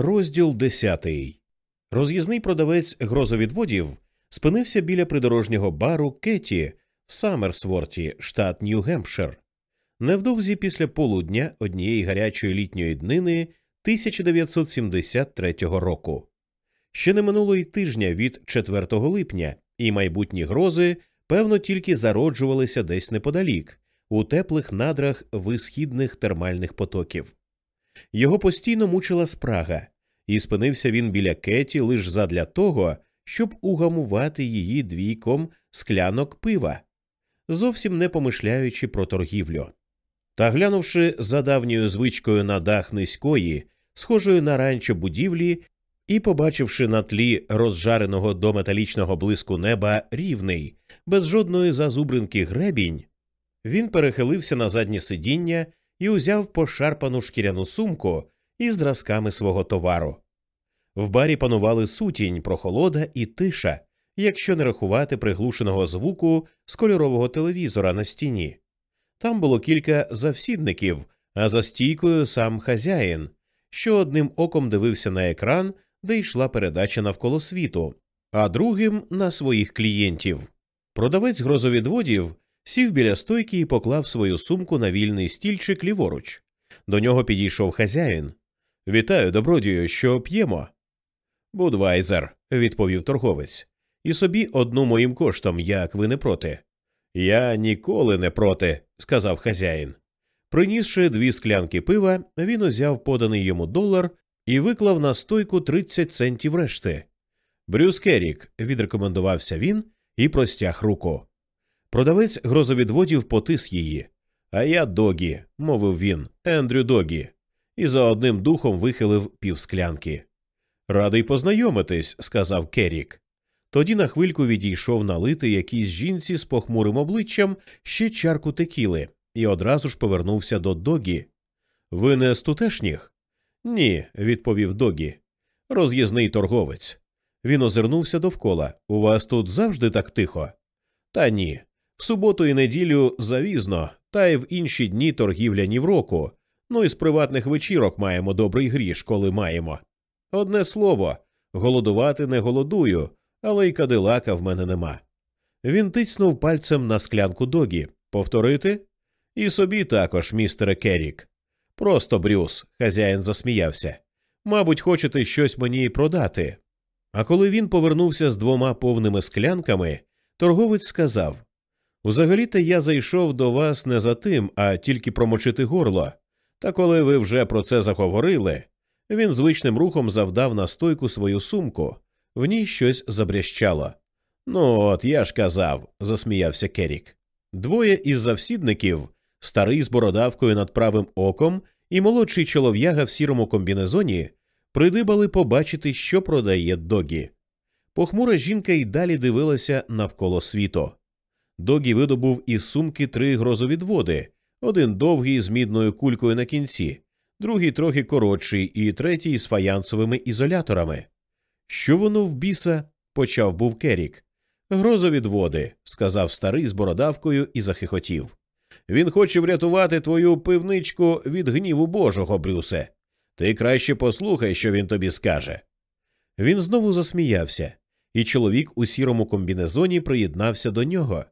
Розділ десятий. Роз'їзний продавець грозовідводів спинився біля придорожнього бару Кеті в Саммерсворті, штат Нью-Гемпшир. Невдовзі після полудня однієї гарячої літньої днини 1973 року. Ще не минуло й тижня від 4 липня, і майбутні грози, певно, тільки зароджувалися десь неподалік, у теплих надрах висхідних термальних потоків. Його постійно мучила спрага, і спинився він біля Кеті лише задля того, щоб угамувати її двійком склянок пива, зовсім не помишляючи про торгівлю. Та глянувши за давньою звичкою на дах низької, схожої на ранчо будівлі, і, побачивши на тлі розжареного до металічного блиску неба рівний, без жодної зазубринки гребінь, він перехилився на заднє сидіння і узяв пошарпану шкіряну сумку із зразками свого товару. В барі панували сутінь, прохолода і тиша, якщо не рахувати приглушеного звуку з кольорового телевізора на стіні. Там було кілька завсідників, а за стійкою сам хазяїн, що одним оком дивився на екран, де йшла передача навколо світу, а другим на своїх клієнтів. Продавець грозовідводів сів біля стойки і поклав свою сумку на вільний стільчик ліворуч. До нього підійшов хазяїн. Вітаю, добродію, що п'ємо. Будвайзер, відповів торговець, і собі одну моїм коштом, як ви не проти. Я ніколи не проти, сказав хазяїн. Принісши дві склянки пива, він узяв поданий йому долар і виклав на стойку 30 центів решти. Брюс Керрік, відрекомендувався він і простяг руку. Продавець грозовідводів потис її. А я догі, мовив він, Ендрю Догі, і за одним духом вихилив півсклянки. Радий познайомитись, сказав Керрік. Тоді на хвильку відійшов налити якійсь жінці з похмурим обличчям ще чарку текіли і одразу ж повернувся до Догі. Ви не з тутешніх? Ні, відповів Догі. Роз'їзний торговець. Він озирнувся довкола. У вас тут завжди так тихо? Та ні. В суботу і неділю завізно, та й в інші дні торгівля ні в року. Ну і з приватних вечірок маємо добрий гріш, коли маємо. Одне слово, голодувати не голодую, але й кадилака в мене нема. Він тицнув пальцем на склянку догі. Повторити? І собі також, містере Керрік. Просто Брюс, хазяїн засміявся. Мабуть, хочете щось мені продати. А коли він повернувся з двома повними склянками, торговець сказав Узагалі-то я зайшов до вас не за тим, а тільки промочити горло. Та коли ви вже про це заговорили, він звичним рухом завдав на стойку свою сумку, в ній щось забрящало. Ну, от я ж казав, засміявся Керік. Двоє із завсідників, старий з бородавкою над правим оком і молодший чолов'яга в сірому комбінезоні, придибали побачити, що продає догі. Похмура жінка й далі дивилася навколо світу. Догі видобув із сумки три грозовідводи, один довгий з мідною кулькою на кінці, другий трохи коротший, і третій з фаянсовими ізоляторами. Що воно в біса? почав був Керік. Грозовідводи, сказав старий з бородавкою і захихотів. Він хоче врятувати твою пивничку від гніву Божого, Брюсе. Ти краще послухай, що він тобі скаже. Він знову засміявся, і чоловік у сірому комбінезоні приєднався до нього.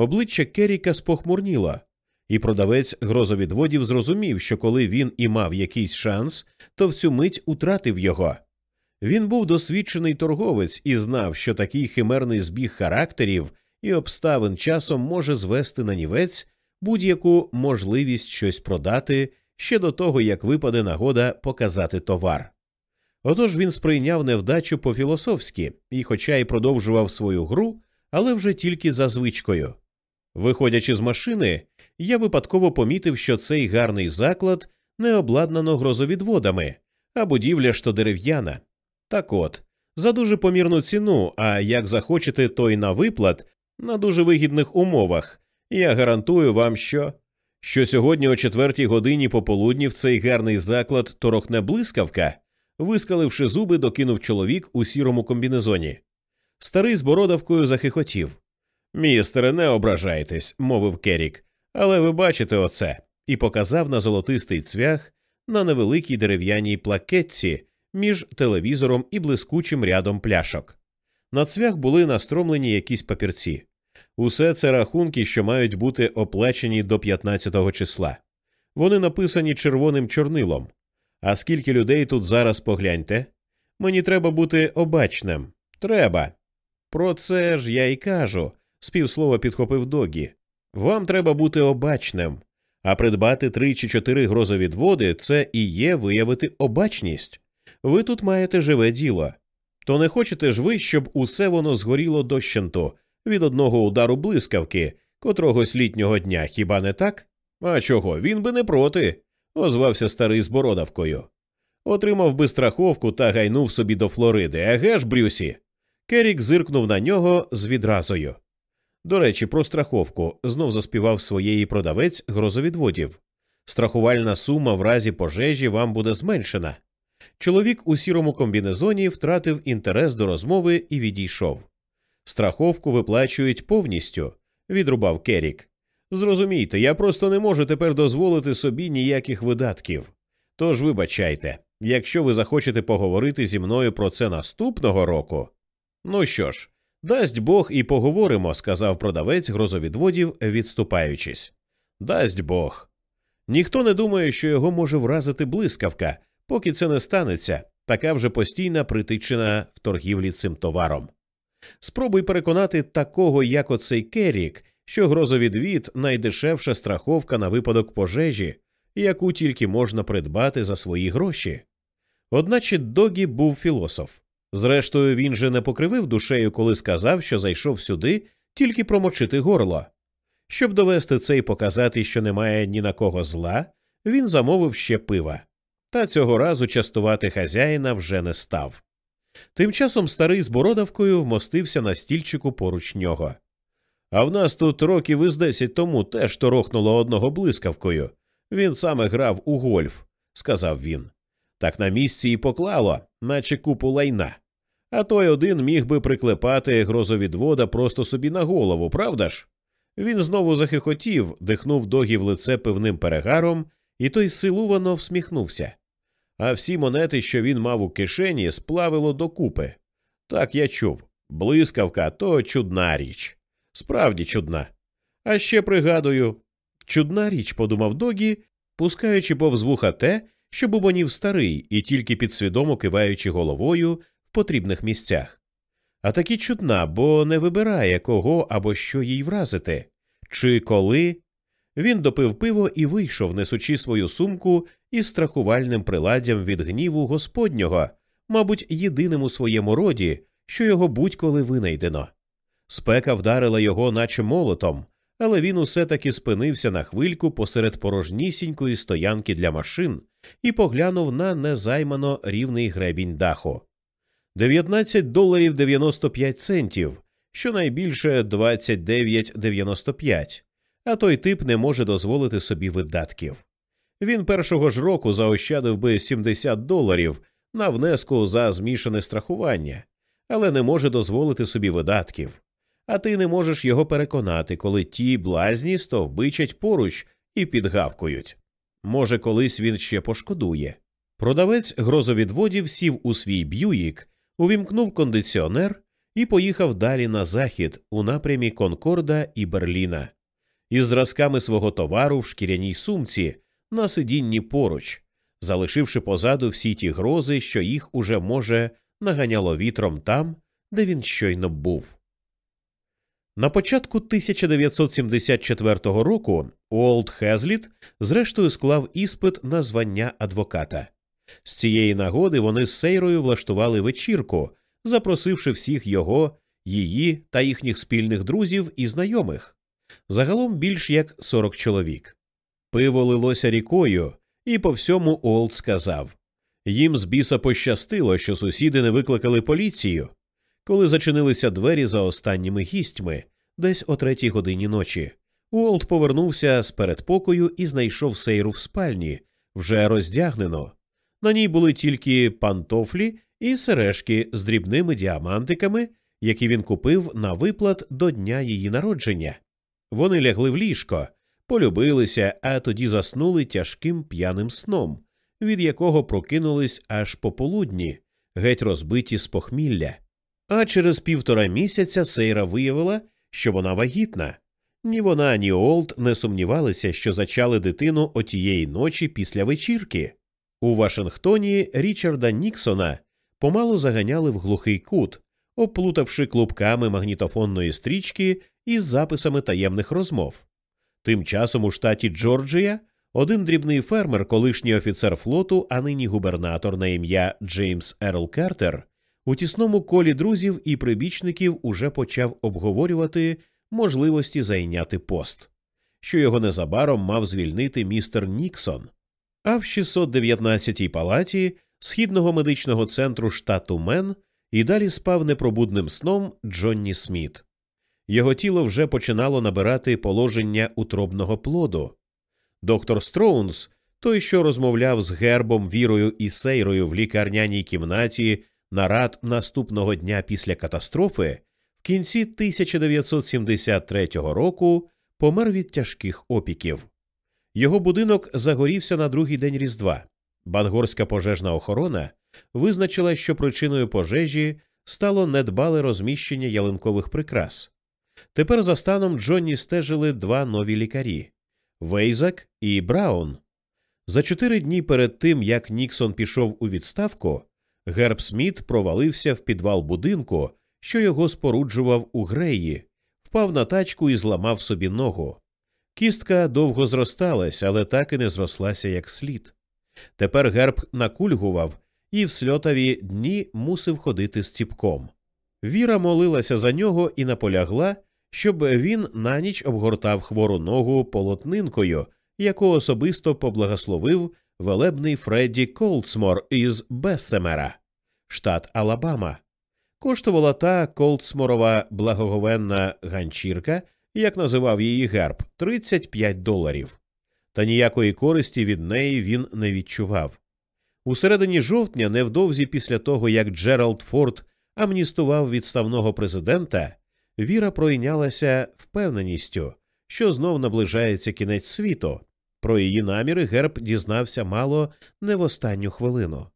Обличчя Керіка спохмурніло, і продавець грозовідводів зрозумів, що коли він і мав якийсь шанс, то в цю мить утратив його. Він був досвідчений торговець і знав, що такий химерний збіг характерів і обставин часом може звести на нівець будь-яку можливість щось продати ще до того, як випаде нагода показати товар. Отож він сприйняв невдачу по філософськи і, хоча й продовжував свою гру, але вже тільки за звичкою. Виходячи з машини, я випадково помітив, що цей гарний заклад не обладнано грозовідводами, а будівля ж то дерев'яна. Так от, за дуже помірну ціну, а як захочете, то й на виплат на дуже вигідних умовах, я гарантую вам, що що сьогодні о четвертій годині пополудні в цей гарний заклад торохне блискавка, вискаливши зуби, докинув чоловік у сірому комбінезоні. Старий з бородавкою захихотів. Містере, не ображайтесь, мовив Керік, але ви бачите оце, і показав на золотистий цвях на невеликій дерев'яній плакетці, між телевізором і блискучим рядом пляшок. На цвях були настромлені якісь папірці. Усе це рахунки, що мають бути оплачені до 15-го числа. Вони написані червоним чорнилом. А скільки людей тут зараз погляньте? Мені треба бути обачним. Треба. Про це ж я й кажу, співслова підхопив Догі. Вам треба бути обачним, а придбати три чи чотири грозовідводи це і є виявити обачність. Ви тут маєте живе діло. То не хочете ж ви, щоб усе воно згоріло дощенту від одного удару блискавки, котрогось літнього дня, хіба не так? А чого? Він би не проти, озвався старий з бородавкою. Отримав би страховку та гайнув собі до Флориди, еге ж, Брюсі? Керік зиркнув на нього з відразою. До речі, про страховку знов заспівав своєї продавець грозовідводів. Страхувальна сума в разі пожежі вам буде зменшена. Чоловік у сірому комбінезоні втратив інтерес до розмови і відійшов. Страховку виплачують повністю, відрубав Керік. Зрозумійте, я просто не можу тепер дозволити собі ніяких видатків. Тож вибачайте, якщо ви захочете поговорити зі мною про це наступного року. Ну що ж, дасть Бог і поговоримо, сказав продавець грозовідводів, відступаючись. Дасть Бог. Ніхто не думає, що його може вразити блискавка, поки це не станеться, така вже постійна притичина в торгівлі цим товаром. Спробуй переконати такого, як оцей Керрік, що грозовідвід найдешевша страховка на випадок пожежі, яку тільки можна придбати за свої гроші. Одначе Догі був філософ. Зрештою, він же не покривив душею, коли сказав, що зайшов сюди тільки промочити горло. Щоб довести це і показати, що немає ні на кого зла, він замовив ще пива. Та цього разу частувати хазяїна вже не став. Тим часом старий з бородавкою вмостився на стільчику поруч нього. А в нас тут років із десять тому теж торохнуло одного блискавкою. Він саме грав у гольф, сказав він. Так на місці і поклало, наче купу лайна. А той один міг би приклепати грозовідвода просто собі на голову, правда ж? Він знову захихотів, дихнув догі в лице пивним перегаром, і той силувано всміхнувся. А всі монети, що він мав у кишені, сплавило докупи. Так я чув. Блискавка то чудна річ. Справді чудна. А ще пригадую чудна річ, подумав Догі, пускаючи повз вуха те, що бубонів старий і тільки підсвідомо киваючи головою потрібних місцях. А таки чудна, бо не вибирає кого або що їй вразити, чи коли. Він допив пиво і вийшов, несучи свою сумку із страхувальним приладдям від гніву господнього, мабуть, єдиним у своєму роді, що його будь-коли винайдено. Спека вдарила його, наче молотом, але він усе таки спинився на хвильку посеред порожнісінької стоянки для машин і поглянув на незаймано рівний гребінь даху. 19 доларів 95 центів, щонайбільше 29,95, а той тип не може дозволити собі видатків. Він першого ж року заощадив би 70 доларів на внеску за змішане страхування, але не може дозволити собі видатків а ти не можеш його переконати, коли ті блазні стовбичать поруч і підгавкують. Може, колись він ще пошкодує. Продавець грозовідводів сів у свій б'юїк, увімкнув кондиціонер і поїхав далі на захід у напрямі Конкорда і Берліна, із зразками свого товару в шкіряній сумці на сидінні поруч, залишивши позаду всі ті грози, що їх уже, може, наганяло вітром там, де він щойно був. На початку 1974 року Уолт Хезліт зрештою склав іспит на звання адвоката. З цієї нагоди вони з Сейрою влаштували вечірку, запросивши всіх його, її та їхніх спільних друзів і знайомих. Загалом більш як 40 чоловік. Пиво лилося рікою, і по всьому Уолт сказав їм з біса пощастило, що сусіди не викликали поліцію. Коли зачинилися двері за останніми гістьми, десь о третій годині ночі, Уолт повернувся з передпокою і знайшов сейру в спальні, вже роздягнено. На ній були тільки пантофлі і сережки з дрібними діамантиками, які він купив на виплат до дня її народження. Вони лягли в ліжко, полюбилися, а тоді заснули тяжким п'яним сном, від якого прокинулись аж пополудні, геть розбиті з похмілля. А через півтора місяця Сейра виявила, що вона вагітна. Ні вона, ні Олд не сумнівалися, що зачали дитину отієї ночі після вечірки. У Вашингтоні Річарда Ніксона помалу заганяли в глухий кут, оплутавши клубками магнітофонної стрічки із записами таємних розмов. Тим часом у штаті Джорджія один дрібний фермер, колишній офіцер флоту, а нині губернатор на ім'я Джеймс Ерл Картер, у тісному колі друзів і прибічників уже почав обговорювати можливості зайняти пост, що його незабаром мав звільнити містер Ніксон. А в 619-й палаті східного медичного центру штату Мен і далі спав непробудним сном Джонні Сміт. Його тіло вже починало набирати положення утробного плоду. Доктор Строунс, той, що розмовляв з гербом, вірою і сейрою в лікарняній кімнаті нарад наступного дня після катастрофи, в кінці 1973 року помер від тяжких опіків. Його будинок загорівся на другий день Різдва. Бангорська пожежна охорона визначила, що причиною пожежі стало недбале розміщення ялинкових прикрас. Тепер за станом Джонні стежили два нові лікарі Вейзак і Браун. За чотири дні перед тим, як Ніксон пішов у відставку, Герб Сміт провалився в підвал будинку, що його споруджував у греї, впав на тачку і зламав собі ногу. Кістка довго зросталась, але так і не зрослася як слід. Тепер герб накульгував і в сльотові дні мусив ходити з ціпком. Віра молилася за нього і наполягла, щоб він на ніч обгортав хвору ногу полотнинкою, яку особисто поблагословив велебний Фредді Колдсмор із Бессемера, штат Алабама. Коштувала та Колдсморова благоговенна ганчірка, як називав її герб, 35 доларів. Та ніякої користі від неї він не відчував. У середині жовтня, невдовзі після того, як Джеральд Форд амністував відставного президента, Віра пройнялася впевненістю, що знов наближається кінець світу. Про її наміри герб дізнався мало не в останню хвилину.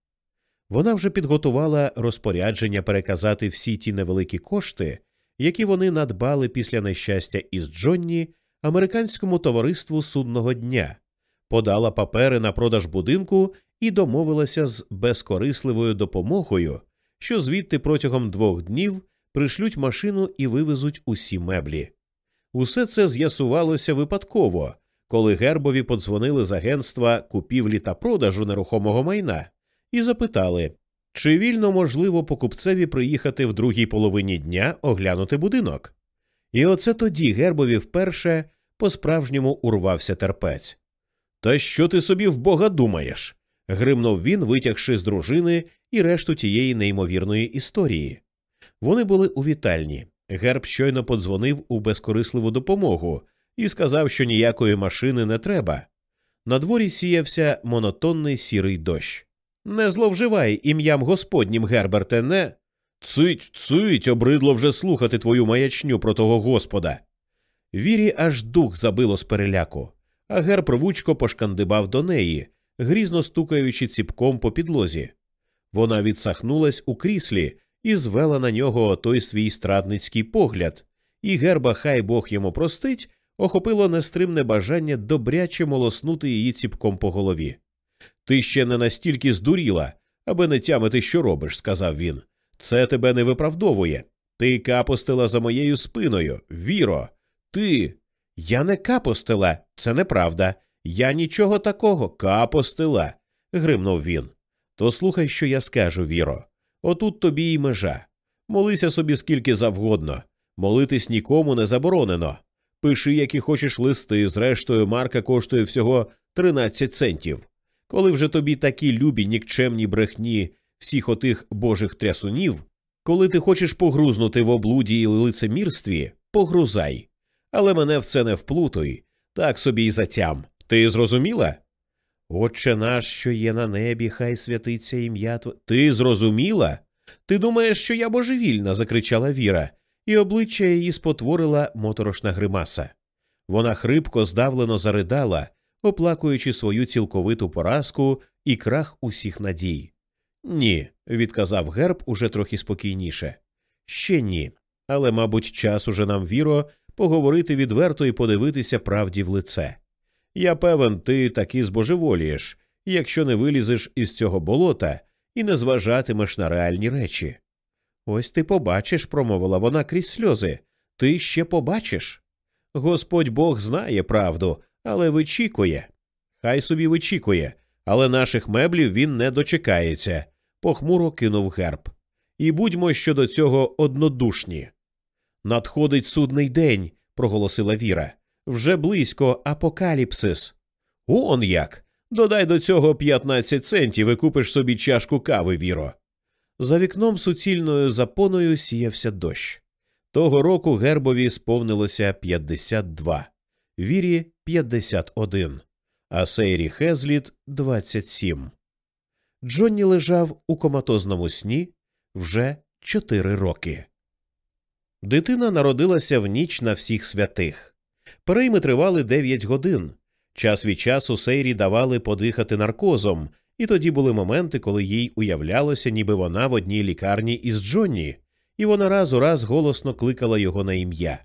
Вона вже підготувала розпорядження переказати всі ті невеликі кошти, які вони надбали після нещастя із Джонні американському товариству судного дня, подала папери на продаж будинку і домовилася з безкорисливою допомогою, що звідти протягом двох днів пришлють машину і вивезуть усі меблі. Усе це з'ясувалося випадково, коли Гербові подзвонили з агентства купівлі та продажу нерухомого майна і запитали, чи вільно можливо покупцеві приїхати в другій половині дня оглянути будинок. І оце тоді Гербові вперше по справжньому урвався терпець. Та що ти собі в бога думаєш? гримнув він, витягши з дружини і решту тієї неймовірної історії. Вони були у вітальні. Герб щойно подзвонив у безкорисливу допомогу і сказав, що ніякої машини не треба. На дворі сіявся монотонний сірий дощ. Не зловживай ім'ям господнім, Герберте, не. Цить, цить, обридло вже слухати твою маячню про того господа. Вірі аж дух забило з переляку, а герб рвучко пошкандибав до неї, грізно стукаючи ціпком по підлозі. Вона відсахнулась у кріслі і звела на нього той свій страдницький погляд, і герба, хай Бог йому простить, охопило нестримне бажання добряче молоснути її ціпком по голові. Ти ще не настільки здуріла, аби не тямити, що робиш, сказав він. Це тебе не виправдовує. Ти капостила за моєю спиною, віро. Ти. Я не капостила, це неправда. Я нічого такого капостила, гримнув він. То слухай, що я скажу, Віро. Отут тобі й межа. Молися собі скільки завгодно. Молитись нікому не заборонено. Пиши, які хочеш листи, зрештою, марка коштує всього 13 центів. Коли вже тобі такі любі нікчемні брехні всіх отих божих трясунів, коли ти хочеш погрузнути в облуді і лицемірстві, погрузай. Але мене в це не вплутуй, так собі й затям. Ти зрозуміла? Отче наш, що є на небі, хай святиться ім'я Тво. Ти зрозуміла? Ти думаєш, що я божевільна? закричала Віра, і обличчя її спотворила моторошна гримаса. Вона хрипко, здавлено заридала, оплакуючи свою цілковиту поразку і крах усіх надій. Ні, відказав герб уже трохи спокійніше. Ще ні. Але, мабуть, час уже нам, Віро, поговорити відверто і подивитися правді в лице. Я певен, ти таки збожеволієш, якщо не вилізеш із цього болота і не зважатимеш на реальні речі. Ось ти побачиш, промовила вона крізь сльози. Ти ще побачиш. Господь Бог знає правду, але вичікує. Хай собі вичікує, але наших меблів він не дочекається, похмуро кинув герб. І будьмо щодо цього однодушні. Надходить судний день, проголосила Віра. Вже близько апокаліпсис. Он як. Додай до цього 15 центів і купиш собі чашку кави, Віро. За вікном суцільною запоною сіявся дощ. Того року гербові сповнилося 52, вірі 51, а Сейрі Хезліт 27. Джонні лежав у коматозному сні вже 4 роки. Дитина народилася в ніч на всіх святих. Перейми тривали 9 годин. Час від часу Сейрі давали подихати наркозом, і тоді були моменти, коли їй уявлялося, ніби вона в одній лікарні із Джонні, і вона раз у раз голосно кликала його на ім'я.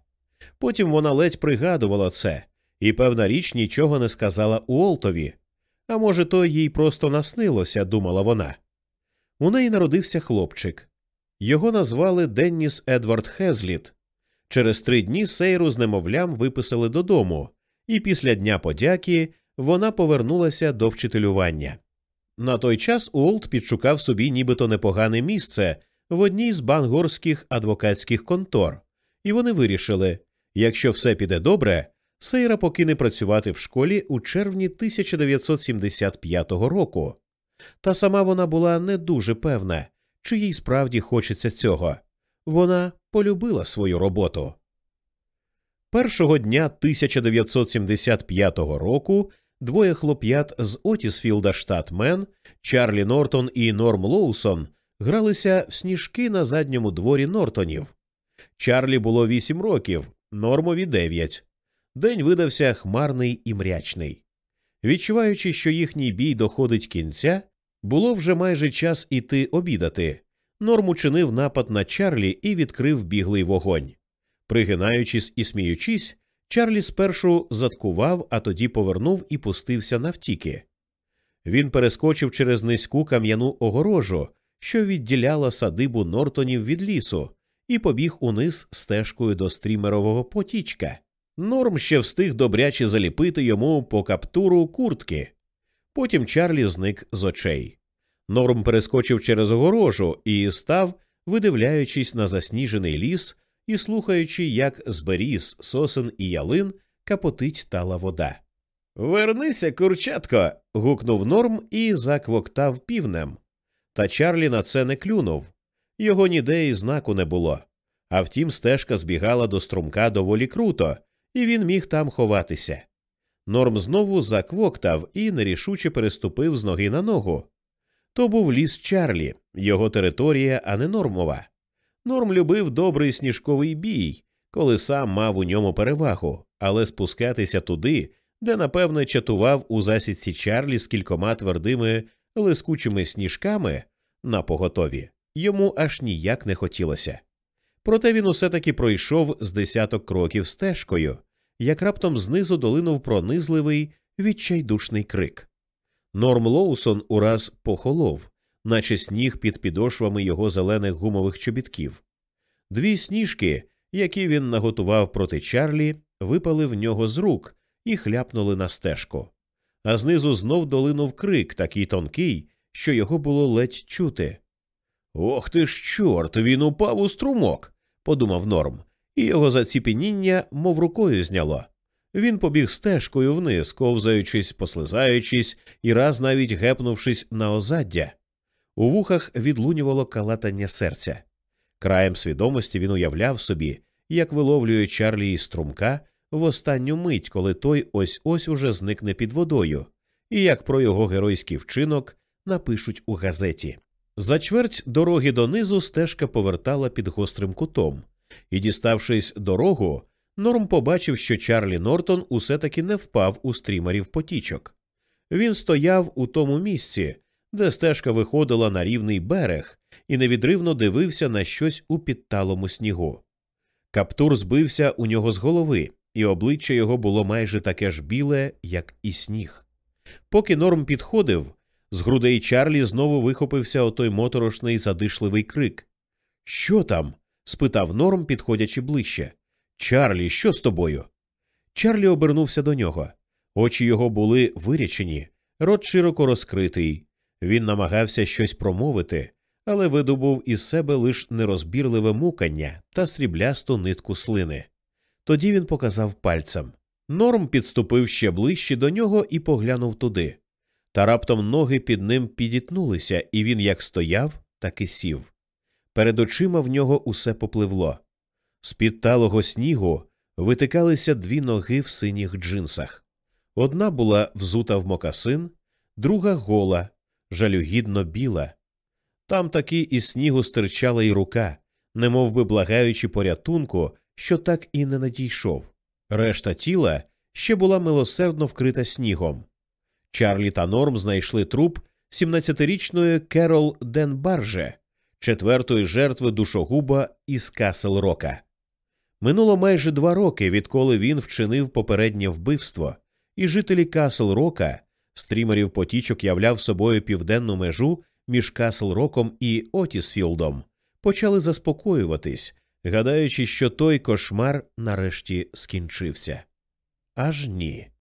Потім вона ледь пригадувала це, і певна річ нічого не сказала Уолтові. А може, то їй просто наснилося, думала вона. У неї народився хлопчик. Його назвали Денніс Едвард Хезліт. Через три дні сейру з немовлям виписали додому, і після Дня подяки вона повернулася до вчителювання. На той час Уолт підшукав собі нібито непогане місце в одній з бангорських адвокатських контор, і вони вирішили якщо все піде добре, Сейра покине працювати в школі у червні 1975 року. Та сама вона була не дуже певна, чи їй справді хочеться цього. Вона полюбила свою роботу. Першого дня 1975 року двоє хлоп'ят з Отісфілда, штат Мен, Чарлі Нортон і Норм Лоусон гралися в сніжки на задньому дворі Нортонів. Чарлі було вісім років, Нормові дев'ять. День видався хмарний і мрячний. Відчуваючи, що їхній бій доходить кінця, було вже майже час іти обідати. Норм учинив напад на Чарлі і відкрив біглий вогонь. Пригинаючись і сміючись, Чарлі спершу заткував, а тоді повернув і пустився навтіки. Він перескочив через низьку кам'яну огорожу, що відділяла садибу Нортонів від лісу, і побіг униз стежкою до стрімерового потічка. Норм ще встиг добряче заліпити йому по каптуру куртки. Потім Чарлі зник з очей. Норм перескочив через огорожу і став, видивляючись на засніжений ліс і слухаючи, як з сосен і ялин капотить тала вода. Вернися, курчатко. гукнув Норм і заквоктав півнем. Та Чарлі на це не клюнув. Його ніде і знаку не було. А втім, стежка збігала до струмка доволі круто, і він міг там ховатися. Норм знову заквоктав і нерішуче переступив з ноги на ногу. То був ліс Чарлі, його територія, а не нормова. Норм любив добрий сніжковий бій, коли сам мав у ньому перевагу, але спускатися туди, де, напевне, чатував у засідці Чарлі з кількома твердими лискучими сніжками на поготові, йому аж ніяк не хотілося. Проте він усе таки пройшов з десяток кроків стежкою, як раптом знизу долинув пронизливий відчайдушний крик. Норм Лоусон ураз похолов, наче сніг під підошвами його зелених гумових чобітків. Дві сніжки, які він наготував проти Чарлі, випали в нього з рук і хляпнули на стежку. А знизу знов долинув крик, такий тонкий, що його було ледь чути. Ох ти ж, чорт, він упав у струмок, подумав Норм, і його заціпеніння, мов рукою зняло. Він побіг стежкою вниз, ковзаючись, послизаючись і раз навіть гепнувшись на озаддя. У вухах відлунювало калатання серця. Краєм свідомості він уявляв собі, як виловлює Чарлі із струмка в останню мить, коли той ось ось уже зникне під водою, і як про його геройський вчинок напишуть у газеті. За чверть дороги донизу стежка повертала під гострим кутом, і, діставшись дорогу, Норм побачив, що Чарлі Нортон усе таки не впав у стрімерів потічок. Він стояв у тому місці, де стежка виходила на рівний берег, і невідривно дивився на щось у підталому снігу. Каптур збився у нього з голови, і обличчя його було майже таке ж біле, як і сніг. Поки норм підходив, з грудей Чарлі знову вихопився отой моторошний задишливий крик. Що там? спитав норм, підходячи ближче. Чарлі, що з тобою? Чарлі обернувся до нього. Очі його були вирячені, рот широко розкритий. Він намагався щось промовити, але видобув із себе лиш нерозбірливе мукання та сріблясту нитку слини. Тоді він показав пальцем. Норм підступив ще ближче до нього і поглянув туди. Та раптом ноги під ним підітнулися, і він як стояв, так і сів. Перед очима в нього усе попливло. З під талого снігу витикалися дві ноги в синіх джинсах. Одна була взута в мокасин, друга гола, жалюгідно біла. Там таки із снігу стирчала й рука, немов би благаючи порятунку, що так і не надійшов. Решта тіла ще була милосердно вкрита снігом. Чарлі та Норм знайшли труп 17-річної Керол Денбарже, четвертої жертви душогуба із Касл Рока. Минуло майже два роки, відколи він вчинив попереднє вбивство, і жителі Касл Рока, стрімерів потічок являв собою південну межу між Касл Роком і Отісфілдом, почали заспокоюватись, гадаючи, що той кошмар нарешті скінчився. Аж ні.